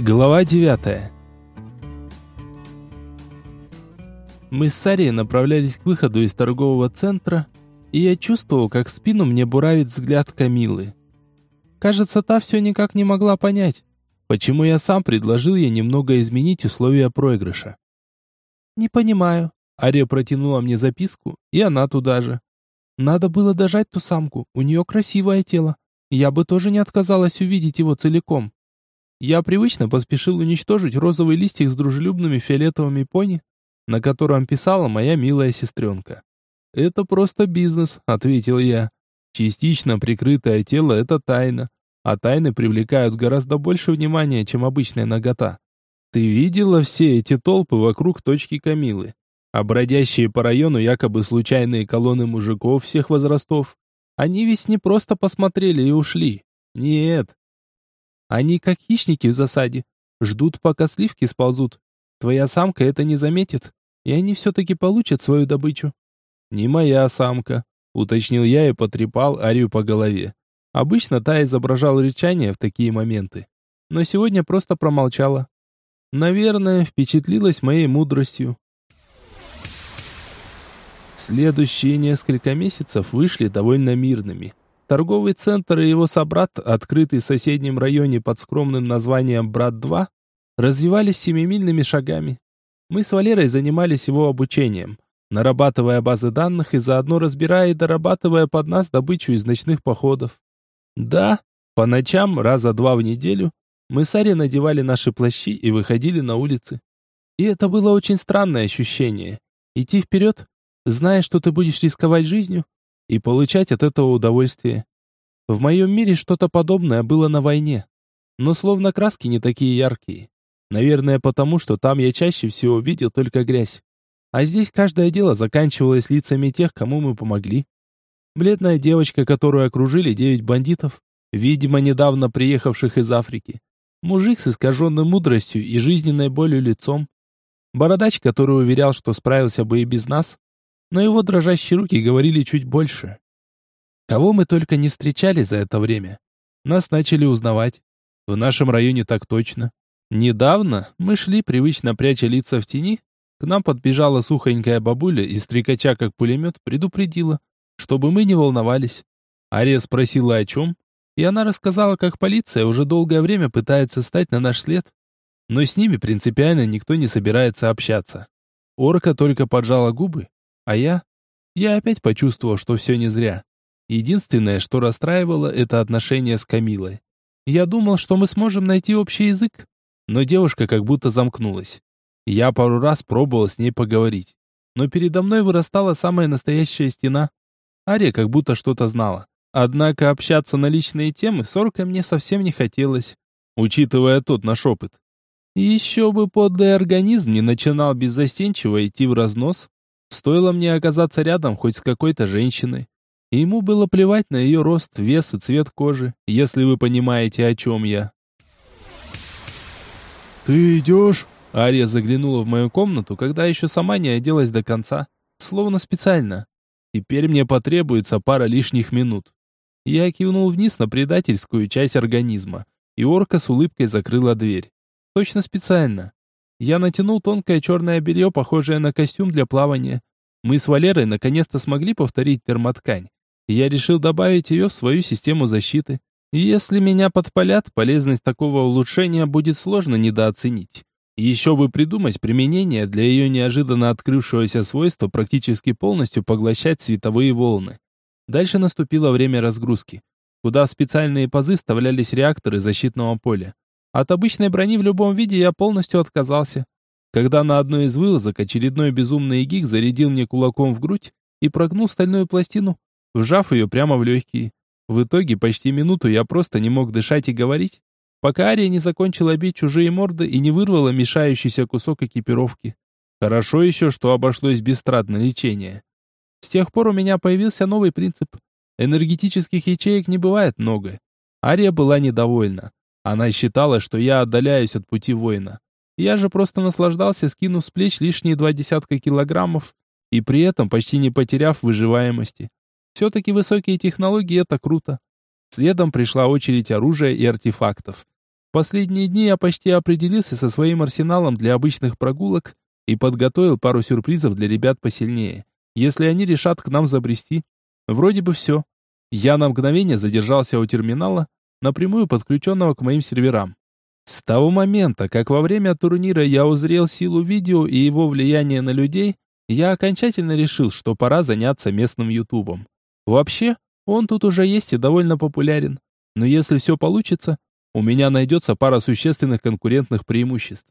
Глава 9. Мы с Сарией направлялись к выходу из торгового центра, и я чувствовал, как в спину мне буравит взгляд Камилы. Кажется, та все никак не могла понять, почему я сам предложил ей немного изменить условия проигрыша. «Не понимаю». Ария протянула мне записку, и она туда же. «Надо было дожать ту самку, у нее красивое тело. Я бы тоже не отказалась увидеть его целиком». Я привычно поспешил уничтожить розовый листик с дружелюбными фиолетовыми пони, на котором писала моя милая сестренка. «Это просто бизнес», — ответил я. «Частично прикрытое тело — это тайна, а тайны привлекают гораздо больше внимания, чем обычная нагота. Ты видела все эти толпы вокруг точки Камилы? А бродящие по району якобы случайные колонны мужиков всех возрастов? Они ведь не просто посмотрели и ушли. Нет, они как хищники в засаде. Ждут, пока сливки сползут. Твоя самка это не заметит, и они все-таки получат свою добычу. Не моя самка, уточнил я и потрепал Арию по голове. Обычно та изображал рычание в такие моменты, но сегодня просто промолчала. Наверное, впечатлилась моей мудростью. Следующие несколько месяцев вышли довольно мирными. Торговый центр и его собрат, открытый в соседнем районе под скромным названием «Брат-2», развивались семимильными шагами. Мы с Валерой занимались его обучением, нарабатывая базы данных и заодно разбирая и дорабатывая под нас добычу из ночных походов. Да, по ночам, раза два в неделю, мы с Ари надевали наши плащи и выходили на улицы. И это было очень странное ощущение. Идти вперед, зная, что ты будешь рисковать жизнью, и получать от этого удовольствие. В моем мире что-то подобное было на войне, но словно краски не такие яркие. Наверное, потому что там я чаще всего видел только грязь. А здесь каждое дело заканчивалось лицами тех, кому мы помогли. Бледная девочка, которую окружили девять бандитов, видимо, недавно приехавших из Африки. Мужик с искаженной мудростью и жизненной болью лицом. Бородач, который уверял, что справился бы и без нас но его дрожащие руки говорили чуть больше. Кого мы только не встречали за это время. Нас начали узнавать. В нашем районе так точно. Недавно мы шли, привычно пряча лица в тени. К нам подбежала сухонькая бабуля и, стрекача как пулемет, предупредила, чтобы мы не волновались. Ария спросила о чем, и она рассказала, как полиция уже долгое время пытается стать на наш след, но с ними принципиально никто не собирается общаться. Орка только поджала губы а я? Я опять почувствовал, что все не зря. Единственное, что расстраивало, это отношение с Камилой. Я думал, что мы сможем найти общий язык, но девушка как будто замкнулась. Я пару раз пробовал с ней поговорить, но передо мной вырастала самая настоящая стена. Ария как будто что-то знала. Однако общаться на личные темы с Оркой мне совсем не хотелось, учитывая тот наш опыт. Еще бы подлый организм не начинал беззастенчиво идти в разнос, Стоило мне оказаться рядом хоть с какой-то женщиной. И ему было плевать на ее рост, вес и цвет кожи, если вы понимаете, о чем я. «Ты идешь?» Ария заглянула в мою комнату, когда еще сама не оделась до конца, словно специально. Теперь мне потребуется пара лишних минут. Я кивнул вниз на предательскую часть организма, и орка с улыбкой закрыла дверь. Точно специально. Я натянул тонкое черное белье, похожее на костюм для плавания. Мы с Валерой наконец-то смогли повторить термоткань. Я решил добавить ее в свою систему защиты. Если меня подпалят, полезность такого улучшения будет сложно недооценить. Еще бы придумать применение для ее неожиданно открывшегося свойства практически полностью поглощать световые волны. Дальше наступило время разгрузки, куда в специальные пазы вставлялись реакторы защитного поля. От обычной брони в любом виде я полностью отказался. Когда на одной из вылазок очередной безумный гик зарядил мне кулаком в грудь и прогнул стальную пластину, вжав ее прямо в легкие. В итоге почти минуту я просто не мог дышать и говорить, пока Ария не закончила бить чужие морды и не вырвала мешающийся кусок экипировки. Хорошо еще, что обошлось без трат на лечение. С тех пор у меня появился новый принцип. Энергетических ячеек не бывает много. Ария была недовольна. Она считала, что я отдаляюсь от пути воина. Я же просто наслаждался, скинув с плеч лишние два десятка килограммов и при этом почти не потеряв выживаемости. Все-таки высокие технологии — это круто. Следом пришла очередь оружия и артефактов. В последние дни я почти определился со своим арсеналом для обычных прогулок и подготовил пару сюрпризов для ребят посильнее, если они решат к нам забрести. Вроде бы все. Я на мгновение задержался у терминала, напрямую подключенного к моим серверам. С того момента, как во время турнира я узрел силу видео и его влияние на людей, я окончательно решил, что пора заняться местным ютубом. Вообще, он тут уже есть и довольно популярен. Но если все получится, у меня найдется пара существенных конкурентных преимуществ.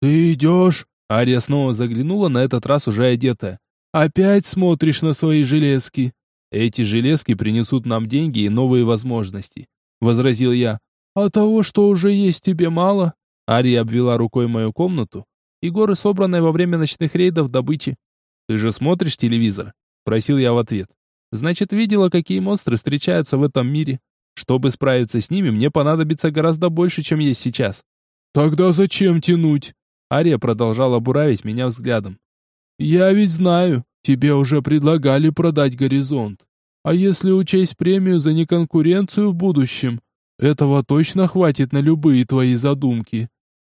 «Ты идешь?» Ария снова заглянула, на этот раз уже одетая. «Опять смотришь на свои железки?» «Эти железки принесут нам деньги и новые возможности», — возразил я. «А того, что уже есть, тебе мало?» Ария обвела рукой мою комнату и горы, собранные во время ночных рейдов добычи. «Ты же смотришь телевизор?» — просил я в ответ. «Значит, видела, какие монстры встречаются в этом мире. Чтобы справиться с ними, мне понадобится гораздо больше, чем есть сейчас». «Тогда зачем тянуть?» Ария продолжала буравить меня взглядом. «Я ведь знаю, тебе уже предлагали продать горизонт. А если учесть премию за неконкуренцию в будущем, этого точно хватит на любые твои задумки».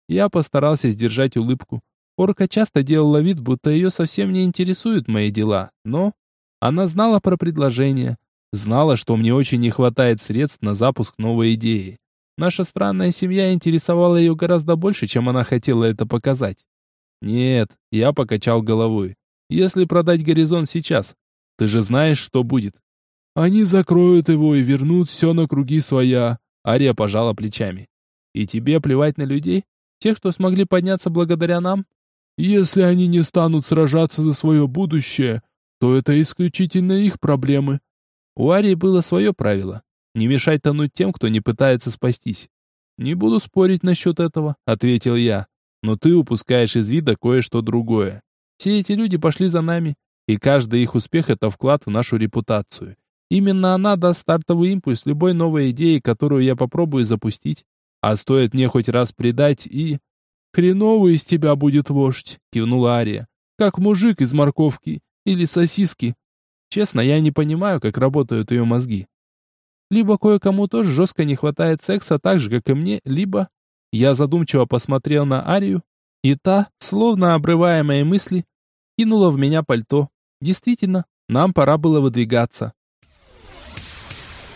Я постарался сдержать улыбку. Орка часто делала вид, будто ее совсем не интересуют мои дела, но она знала про предложение, знала, что мне очень не хватает средств на запуск новой идеи. Наша странная семья интересовала ее гораздо больше, чем она хотела это показать. Нет, я покачал головой. Если продать горизонт сейчас, ты же знаешь, что будет. Они закроют его и вернут все на круги своя. Ария пожала плечами. И тебе плевать на людей? Тех, кто смогли подняться благодаря нам? Если они не станут сражаться за свое будущее, то это исключительно их проблемы. У Арии было свое правило. Не мешать тонуть тем, кто не пытается спастись. Не буду спорить насчет этого, ответил я. Но ты упускаешь из вида кое-что другое. Все эти люди пошли за нами, и каждый их успех это вклад в нашу репутацию. Именно она даст стартовый импульс любой новой идеи, которую я попробую запустить. А стоит мне хоть раз предать и... «Хреновый из тебя будет вождь», — кивнула Ария. «Как мужик из морковки или сосиски». Честно, я не понимаю, как работают ее мозги. Либо кое-кому тоже жестко не хватает секса так же, как и мне, либо... Я задумчиво посмотрел на Арию, и та, словно обрывая мои мысли, кинула в меня пальто. Действительно, нам пора было выдвигаться.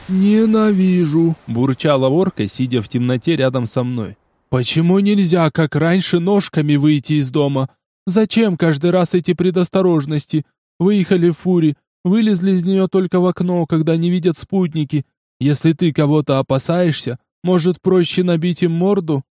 «Ненавижу!» – бурчала ворка, сидя в темноте рядом со мной. «Почему нельзя, как раньше, ножками выйти из дома? Зачем каждый раз эти предосторожности? Выехали в фуре, вылезли из нее только в окно, когда не видят спутники, если ты кого-то опасаешься, может, проще набить им морду?»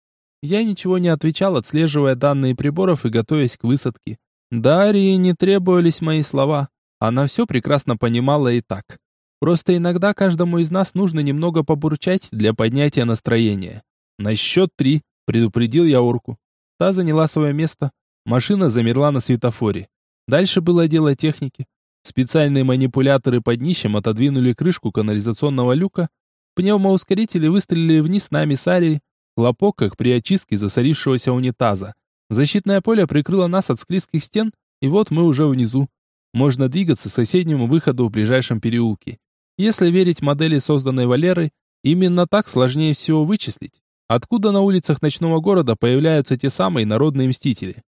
Я ничего не отвечал, отслеживая данные приборов и готовясь к высадке. Дарье не требовались мои слова. Она все прекрасно понимала и так. Просто иногда каждому из нас нужно немного побурчать для поднятия настроения. На счет три предупредил я орку. Та заняла свое место. Машина замерла на светофоре. Дальше было дело техники. Специальные манипуляторы под днищем отодвинули крышку канализационного люка, пневмоускорители выстрелили вниз нами с Арией, хлопок, как при очистке засорившегося унитаза. Защитное поле прикрыло нас от склизких стен, и вот мы уже внизу. Можно двигаться к соседнему выходу в ближайшем переулке. Если верить модели, созданной Валерой, именно так сложнее всего вычислить, откуда на улицах ночного города появляются те самые народные мстители.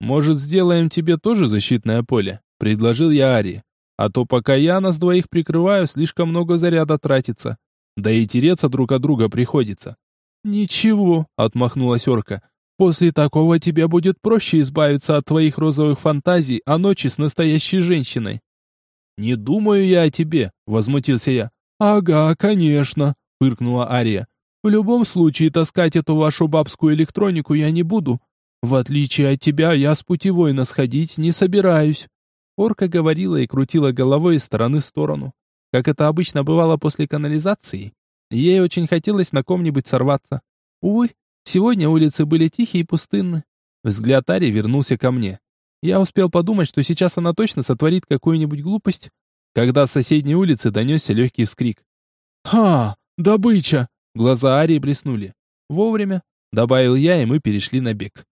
«Может, сделаем тебе тоже защитное поле?» — предложил я Ари. «А то пока я нас двоих прикрываю, слишком много заряда тратится. Да и тереться друг от друга приходится». «Ничего», — отмахнулась орка. «После такого тебе будет проще избавиться от твоих розовых фантазий о ночи с настоящей женщиной». «Не думаю я о тебе», — возмутился я. «Ага, конечно», — фыркнула Ария. «В любом случае таскать эту вашу бабскую электронику я не буду. В отличие от тебя, я с путевой насходить не собираюсь». Орка говорила и крутила головой из стороны в сторону. Как это обычно бывало после канализации, ей очень хотелось на ком-нибудь сорваться. Увы, сегодня улицы были тихие и пустынны. Взгляд Ари вернулся ко мне. Я успел подумать, что сейчас она точно сотворит какую-нибудь глупость, когда с соседней улицы донесся легкий вскрик. «Ха! Добыча!» Глаза Арии блеснули. «Вовремя», — добавил я, и мы перешли на бег.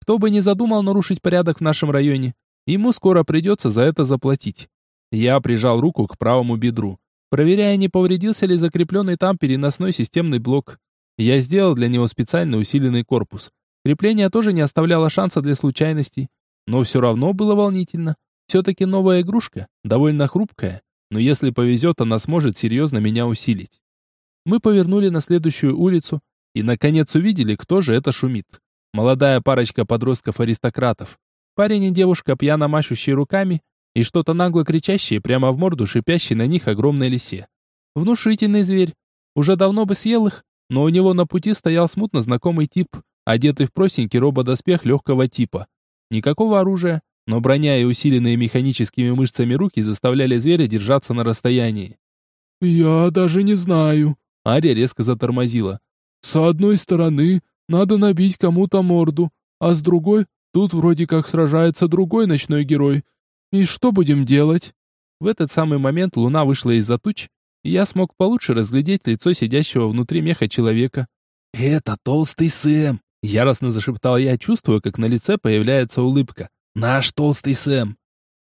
Кто бы ни задумал нарушить порядок в нашем районе, Ему скоро придется за это заплатить. Я прижал руку к правому бедру, проверяя, не повредился ли закрепленный там переносной системный блок. Я сделал для него специально усиленный корпус. Крепление тоже не оставляло шанса для случайностей. Но все равно было волнительно. Все-таки новая игрушка, довольно хрупкая, но если повезет, она сможет серьезно меня усилить. Мы повернули на следующую улицу и, наконец, увидели, кто же это шумит. Молодая парочка подростков-аристократов. Парень и девушка, пьяно машущие руками, и что-то нагло кричащее прямо в морду шипящей на них огромной лисе. Внушительный зверь. Уже давно бы съел их, но у него на пути стоял смутно знакомый тип, одетый в простенький рободоспех легкого типа. Никакого оружия, но броня и усиленные механическими мышцами руки заставляли зверя держаться на расстоянии. «Я даже не знаю», — Ария резко затормозила. «С одной стороны, надо набить кому-то морду, а с другой, тут вроде как сражается другой ночной герой. И что будем делать?» В этот самый момент луна вышла из-за туч, и я смог получше разглядеть лицо сидящего внутри меха человека. «Это толстый Сэм!» — яростно зашептал я, чувствуя, как на лице появляется улыбка. Наш толстый Сэм.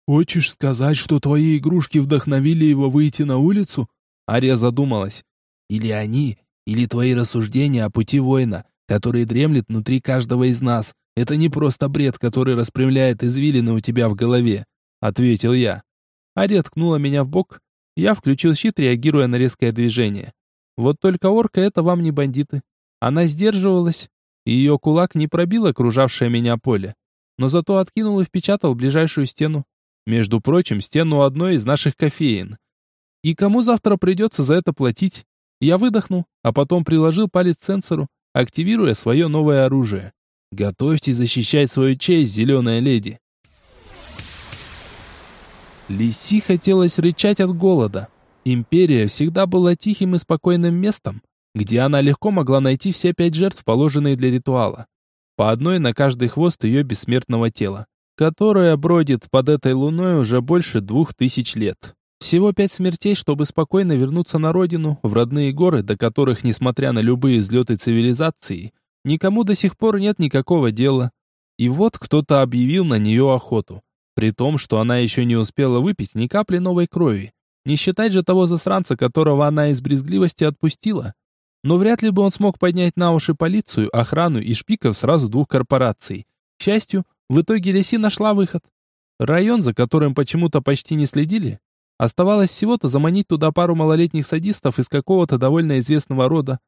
Хочешь сказать, что твои игрушки вдохновили его выйти на улицу? Ария задумалась. Или они, или твои рассуждения о пути воина, который дремлет внутри каждого из нас. Это не просто бред, который распрямляет извилины у тебя в голове, ответил я. Ария ткнула меня в бок. Я включил щит, реагируя на резкое движение. Вот только орка это вам не бандиты. Она сдерживалась, ее кулак не пробил окружавшее меня поле но зато откинул и впечатал ближайшую стену. Между прочим, стену одной из наших кофеин. И кому завтра придется за это платить? Я выдохнул, а потом приложил палец к сенсору, активируя свое новое оружие. Готовьтесь защищать свою честь, зеленая леди. Лиси хотелось рычать от голода. Империя всегда была тихим и спокойным местом, где она легко могла найти все пять жертв, положенные для ритуала по одной на каждый хвост ее бессмертного тела, которое бродит под этой луной уже больше двух тысяч лет. Всего пять смертей, чтобы спокойно вернуться на родину, в родные горы, до которых, несмотря на любые взлеты цивилизации, никому до сих пор нет никакого дела. И вот кто-то объявил на нее охоту, при том, что она еще не успела выпить ни капли новой крови. Не считать же того засранца, которого она из брезгливости отпустила. Но вряд ли бы он смог поднять на уши полицию, охрану и шпиков сразу двух корпораций. К счастью, в итоге Лиси нашла выход. Район, за которым почему-то почти не следили, оставалось всего-то заманить туда пару малолетних садистов из какого-то довольно известного рода.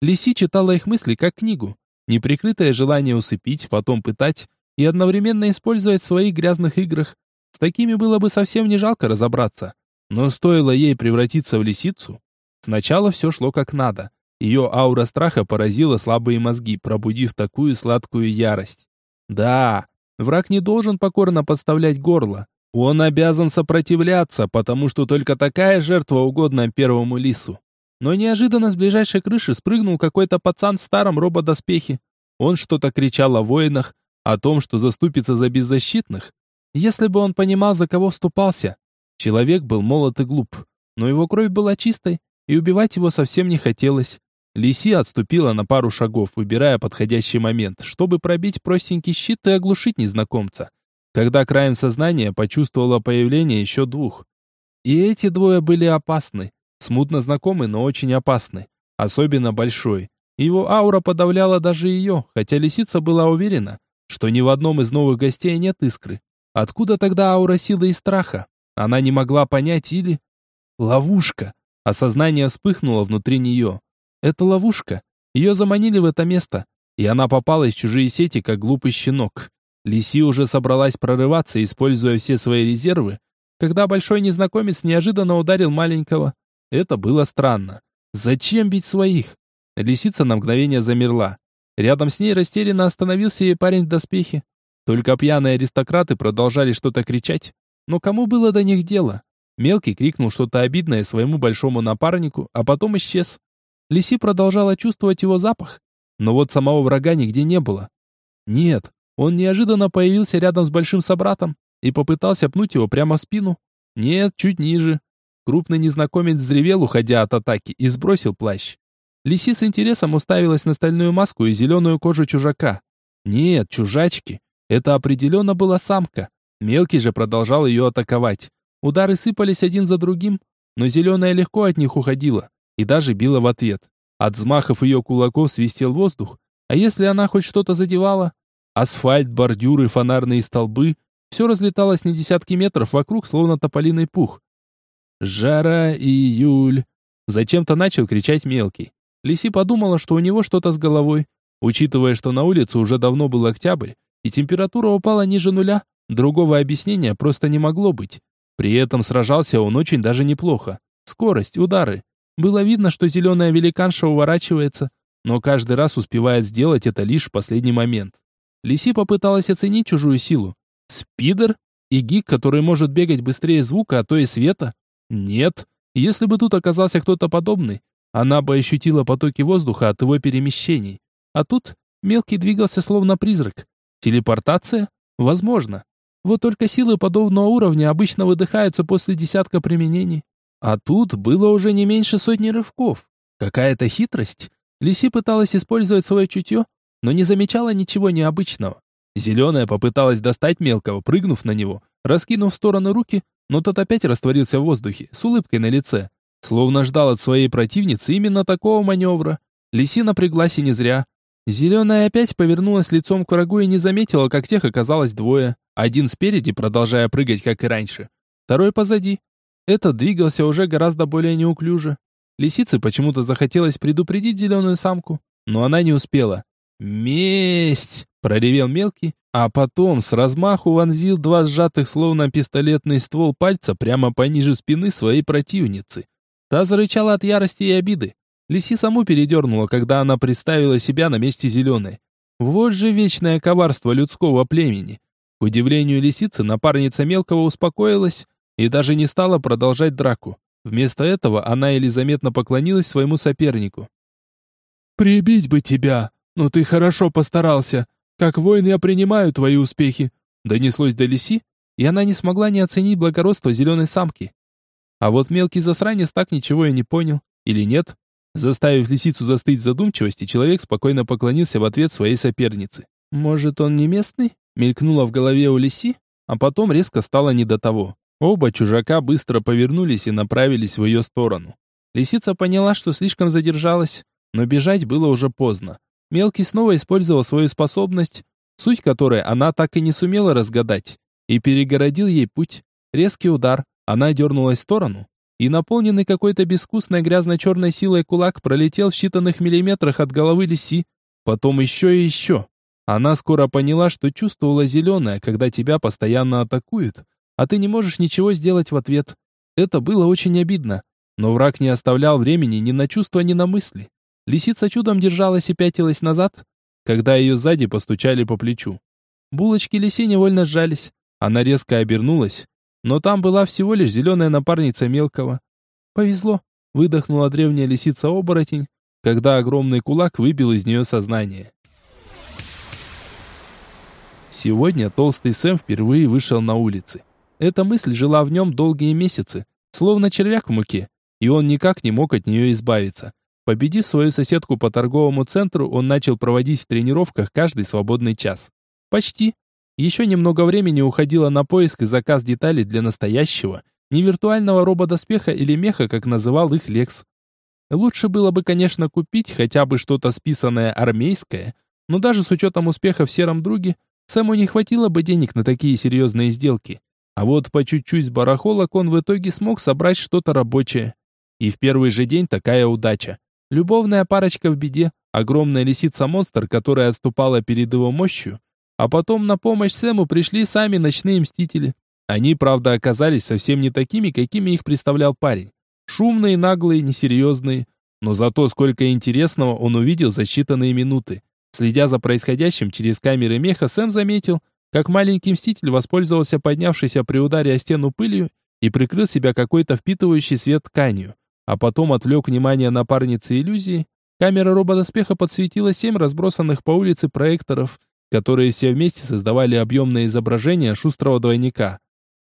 Лиси читала их мысли как книгу, неприкрытое желание усыпить, потом пытать и одновременно использовать в своих грязных играх. С такими было бы совсем не жалко разобраться. Но стоило ей превратиться в лисицу, сначала все шло как надо. Ее аура страха поразила слабые мозги, пробудив такую сладкую ярость. Да, враг не должен покорно подставлять горло. Он обязан сопротивляться, потому что только такая жертва угодна первому лису. Но неожиданно с ближайшей крыши спрыгнул какой-то пацан в старом рободоспехе. Он что-то кричал о воинах, о том, что заступится за беззащитных. Если бы он понимал, за кого вступался. Человек был молод и глуп, но его кровь была чистой, и убивать его совсем не хотелось. Лиси отступила на пару шагов, выбирая подходящий момент, чтобы пробить простенький щит и оглушить незнакомца. Когда краем сознания почувствовала появление еще двух. И эти двое были опасны. Смутно знакомы, но очень опасны. Особенно большой. Его аура подавляла даже ее, хотя лисица была уверена, что ни в одном из новых гостей нет искры. Откуда тогда аура силы и страха? Она не могла понять или... Ловушка! Осознание вспыхнуло внутри нее. Это ловушка. Ее заманили в это место, и она попала в чужие сети, как глупый щенок. Лиси уже собралась прорываться, используя все свои резервы, когда большой незнакомец неожиданно ударил маленького. Это было странно. Зачем бить своих? Лисица на мгновение замерла. Рядом с ней растерянно остановился ей парень в доспехе. Только пьяные аристократы продолжали что-то кричать. Но кому было до них дело? Мелкий крикнул что-то обидное своему большому напарнику, а потом исчез. Лиси продолжала чувствовать его запах, но вот самого врага нигде не было. Нет, он неожиданно появился рядом с большим собратом и попытался пнуть его прямо в спину. Нет, чуть ниже. Крупный незнакомец взревел, уходя от атаки, и сбросил плащ. Лиси с интересом уставилась на стальную маску и зеленую кожу чужака. Нет, чужачки. Это определенно была самка. Мелкий же продолжал ее атаковать. Удары сыпались один за другим, но зеленая легко от них уходила и даже била в ответ. От взмахов ее кулаков свистел воздух, а если она хоть что-то задевала? Асфальт, бордюры, фонарные столбы — все разлеталось на десятки метров вокруг, словно тополиный пух. «Жара, июль!» Зачем-то начал кричать мелкий. Лиси подумала, что у него что-то с головой. Учитывая, что на улице уже давно был октябрь, и температура упала ниже нуля, другого объяснения просто не могло быть. При этом сражался он очень даже неплохо. Скорость, удары. Было видно, что зеленая великанша уворачивается, но каждый раз успевает сделать это лишь в последний момент. Лиси попыталась оценить чужую силу. Спидер? И гик, который может бегать быстрее звука, а то и света? Нет. Если бы тут оказался кто-то подобный, она бы ощутила потоки воздуха от его перемещений. А тут мелкий двигался словно призрак. Телепортация? Возможно. Вот только силы подобного уровня обычно выдыхаются после десятка применений. А тут было уже не меньше сотни рывков. Какая-то хитрость. Лиси пыталась использовать свое чутье, но не замечала ничего необычного. Зеленая попыталась достать мелкого, прыгнув на него, раскинув в стороны руки, но тот опять растворился в воздухе, с улыбкой на лице. Словно ждал от своей противницы именно такого маневра. Лиси напряглась и не зря. Зеленая опять повернулась лицом к врагу и не заметила, как тех оказалось двое. Один спереди, продолжая прыгать, как и раньше. Второй позади. Этот двигался уже гораздо более неуклюже. Лисице почему-то захотелось предупредить зеленую самку, но она не успела. «Месть!» — проревел мелкий, а потом с размаху вонзил два сжатых словно пистолетный ствол пальца прямо пониже спины своей противницы. Та зарычала от ярости и обиды. Лиси саму передернула, когда она представила себя на месте зеленой. Вот же вечное коварство людского племени. К удивлению лисицы, напарница мелкого успокоилась и даже не стала продолжать драку. Вместо этого она еле заметно поклонилась своему сопернику. «Прибить бы тебя, но ты хорошо постарался. Как воин я принимаю твои успехи», донеслось до лиси, и она не смогла не оценить благородство зеленой самки. А вот мелкий засранец так ничего и не понял. Или нет? Заставив лисицу застыть в задумчивости, человек спокойно поклонился в ответ своей сопернице. «Может, он не местный?» Мелькнуло в голове у лиси, а потом резко стало не до того. Оба чужака быстро повернулись и направились в ее сторону. Лисица поняла, что слишком задержалась, но бежать было уже поздно. Мелкий снова использовал свою способность, суть которой она так и не сумела разгадать, и перегородил ей путь. Резкий удар, она дернулась в сторону, и наполненный какой-то безвкусной грязно-черной силой кулак пролетел в считанных миллиметрах от головы лиси, потом еще и еще. Она скоро поняла, что чувствовала зеленое, когда тебя постоянно атакуют, а ты не можешь ничего сделать в ответ. Это было очень обидно, но враг не оставлял времени ни на чувства, ни на мысли. Лисица чудом держалась и пятилась назад, когда ее сзади постучали по плечу. Булочки лиси невольно сжались. Она резко обернулась, но там была всего лишь зеленая напарница мелкого. «Повезло», — выдохнула древняя лисица-оборотень, когда огромный кулак выбил из нее сознание. Сегодня толстый Сэм впервые вышел на улицы. Эта мысль жила в нем долгие месяцы, словно червяк в муке, и он никак не мог от нее избавиться. Победив свою соседку по торговому центру, он начал проводить в тренировках каждый свободный час. Почти, еще немного времени уходило на поиск и заказ деталей для настоящего, не виртуального рободоспеха или меха, как называл их Лекс. Лучше было бы, конечно, купить хотя бы что-то списанное армейское, но даже с учетом успеха в сером друге, Сэму не хватило бы денег на такие серьезные сделки. А вот по чуть-чуть барахолок он в итоге смог собрать что-то рабочее. И в первый же день такая удача. Любовная парочка в беде, огромная лисица-монстр, которая отступала перед его мощью, а потом на помощь Сэму пришли сами ночные мстители. Они, правда, оказались совсем не такими, какими их представлял парень. Шумные, наглые, несерьезные. Но зато сколько интересного он увидел за считанные минуты. Следя за происходящим через камеры меха, Сэм заметил, как маленький мститель воспользовался поднявшейся при ударе о стену пылью и прикрыл себя какой-то впитывающий свет тканью. А потом отвлек внимание напарницы иллюзии. Камера рободоспеха подсветила семь разбросанных по улице проекторов, которые все вместе создавали объемное изображение шустрого двойника.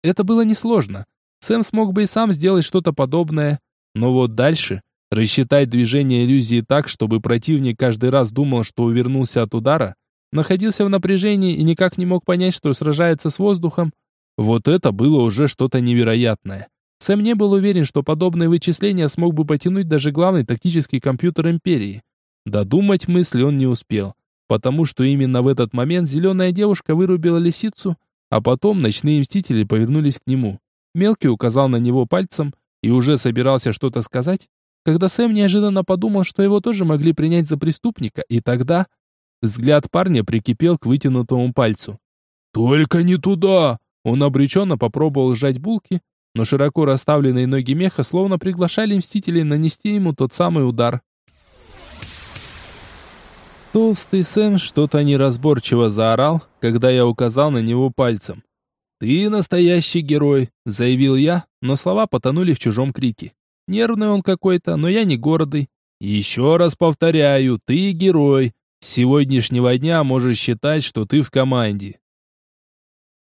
Это было несложно. Сэм смог бы и сам сделать что-то подобное. Но вот дальше рассчитать движение иллюзии так, чтобы противник каждый раз думал, что увернулся от удара, находился в напряжении и никак не мог понять, что сражается с воздухом, вот это было уже что-то невероятное. Сэм не был уверен, что подобные вычисления смог бы потянуть даже главный тактический компьютер Империи. Додумать мысли он не успел, потому что именно в этот момент зеленая девушка вырубила лисицу, а потом ночные мстители повернулись к нему. Мелкий указал на него пальцем и уже собирался что-то сказать, когда Сэм неожиданно подумал, что его тоже могли принять за преступника, и тогда взгляд парня прикипел к вытянутому пальцу. «Только не туда!» Он обреченно попробовал сжать булки, но широко расставленные ноги меха словно приглашали мстителей нанести ему тот самый удар. Толстый Сэм что-то неразборчиво заорал, когда я указал на него пальцем. «Ты настоящий герой», — заявил я, но слова потонули в чужом крике. Нервный он какой-то, но я не гордый. «Еще раз повторяю, ты герой. Сегодняшнего дня можешь считать, что ты в команде».